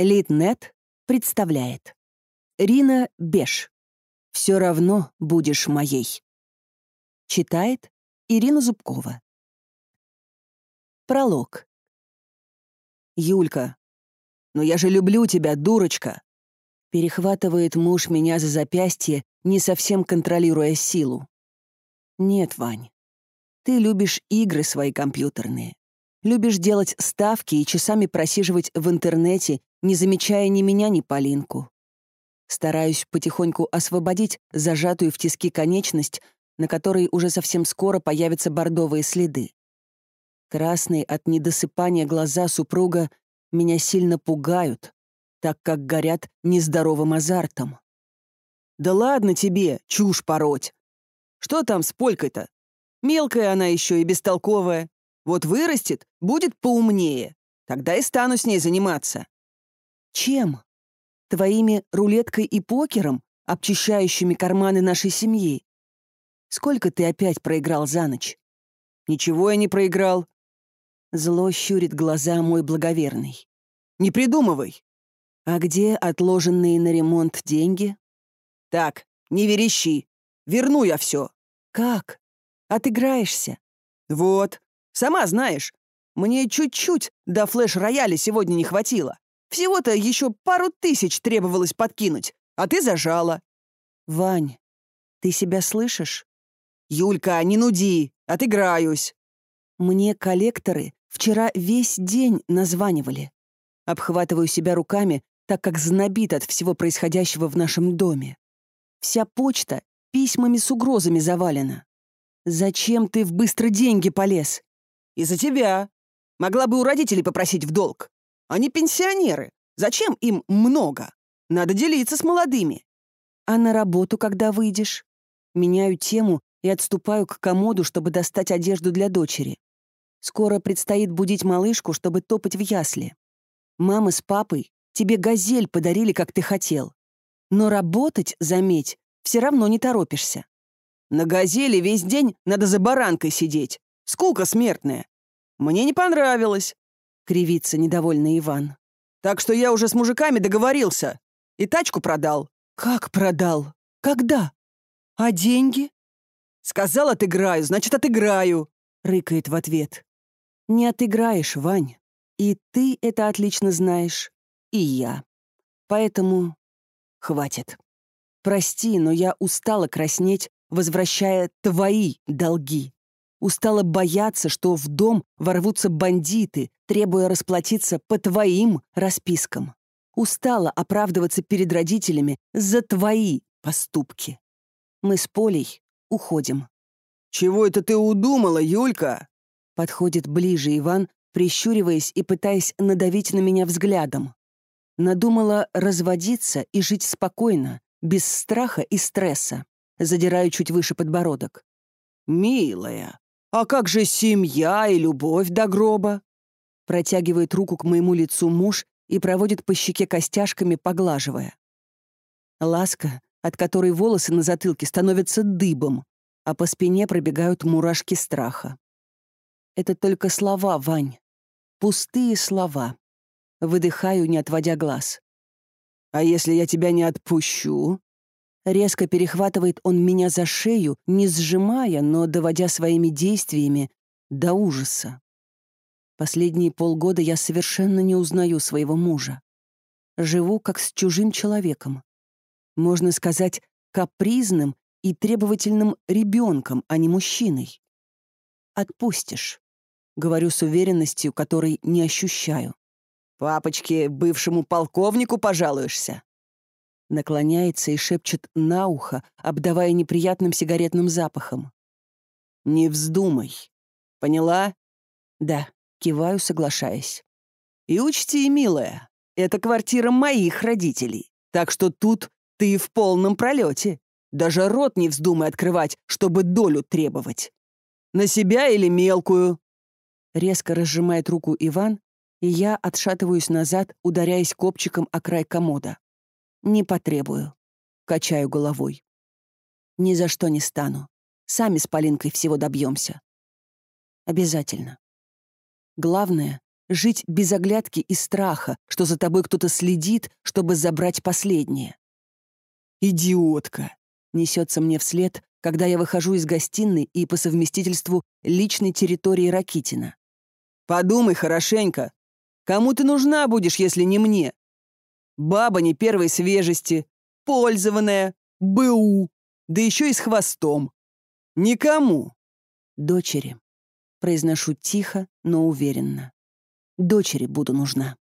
Литнет представляет. Рина Беш. «Все равно будешь моей». Читает Ирина Зубкова. Пролог. «Юлька, но я же люблю тебя, дурочка!» Перехватывает муж меня за запястье, не совсем контролируя силу. «Нет, Вань, ты любишь игры свои компьютерные. Любишь делать ставки и часами просиживать в интернете, не замечая ни меня, ни Полинку. Стараюсь потихоньку освободить зажатую в тиски конечность, на которой уже совсем скоро появятся бордовые следы. Красные от недосыпания глаза супруга меня сильно пугают, так как горят нездоровым азартом. «Да ладно тебе, чушь пороть! Что там с Полькой-то? Мелкая она еще и бестолковая. Вот вырастет, будет поумнее. Тогда и стану с ней заниматься. Чем? Твоими рулеткой и покером, обчищающими карманы нашей семьи? Сколько ты опять проиграл за ночь? Ничего я не проиграл. Зло щурит глаза мой благоверный. Не придумывай. А где отложенные на ремонт деньги? Так, не верещи. Верну я все. Как? Отыграешься? Вот. Сама знаешь, мне чуть-чуть до флеш-рояля сегодня не хватило. Всего-то еще пару тысяч требовалось подкинуть, а ты зажала. Вань, ты себя слышишь? Юлька, не нуди, отыграюсь. Мне коллекторы вчера весь день названивали. Обхватываю себя руками, так как знобит от всего происходящего в нашем доме. Вся почта письмами с угрозами завалена. Зачем ты в быстро деньги полез? Из-за тебя. Могла бы у родителей попросить в долг. Они пенсионеры. Зачем им много? Надо делиться с молодыми. А на работу когда выйдешь? Меняю тему и отступаю к комоду, чтобы достать одежду для дочери. Скоро предстоит будить малышку, чтобы топать в ясли. Мама с папой тебе газель подарили, как ты хотел. Но работать, заметь, все равно не торопишься. На газели весь день надо за баранкой сидеть. Скука смертная. Мне не понравилось», — кривится недовольный Иван. «Так что я уже с мужиками договорился и тачку продал». «Как продал? Когда? А деньги?» «Сказал, отыграю, значит, отыграю», — рыкает в ответ. «Не отыграешь, Вань. И ты это отлично знаешь, и я. Поэтому хватит. Прости, но я устала краснеть, возвращая твои долги. Устала бояться, что в дом ворвутся бандиты, требуя расплатиться по твоим распискам. Устала оправдываться перед родителями за твои поступки. Мы с Полей уходим. «Чего это ты удумала, Юлька?» Подходит ближе Иван, прищуриваясь и пытаясь надавить на меня взглядом. Надумала разводиться и жить спокойно, без страха и стресса. Задираю чуть выше подбородок. «Милая, а как же семья и любовь до гроба?» Протягивает руку к моему лицу муж и проводит по щеке костяшками, поглаживая. Ласка, от которой волосы на затылке становятся дыбом, а по спине пробегают мурашки страха. Это только слова, Вань. Пустые слова. Выдыхаю, не отводя глаз. «А если я тебя не отпущу?» Резко перехватывает он меня за шею, не сжимая, но доводя своими действиями до ужаса. Последние полгода я совершенно не узнаю своего мужа. Живу как с чужим человеком. Можно сказать, капризным и требовательным ребенком, а не мужчиной. «Отпустишь», — говорю с уверенностью, которой не ощущаю. «Папочке, бывшему полковнику пожалуешься?» Наклоняется и шепчет на ухо, обдавая неприятным сигаретным запахом. «Не вздумай. Поняла?» «Да», — киваю, соглашаясь. «И учти, милая, это квартира моих родителей, так что тут ты в полном пролете. Даже рот не вздумай открывать, чтобы долю требовать. На себя или мелкую?» Резко разжимает руку Иван, и я отшатываюсь назад, ударяясь копчиком о край комода. Не потребую. Качаю головой. Ни за что не стану. Сами с Полинкой всего добьемся. Обязательно. Главное, Жить без оглядки и страха, что за тобой кто-то следит, чтобы забрать последнее. «Идиотка!» — несется мне вслед, когда я выхожу из гостиной и по совместительству личной территории Ракитина. «Подумай хорошенько. Кому ты нужна будешь, если не мне? Баба не первой свежести, пользованная, БУ, да еще и с хвостом. Никому. Дочери. Произношу тихо, но уверенно. Дочери буду нужна.